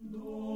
No.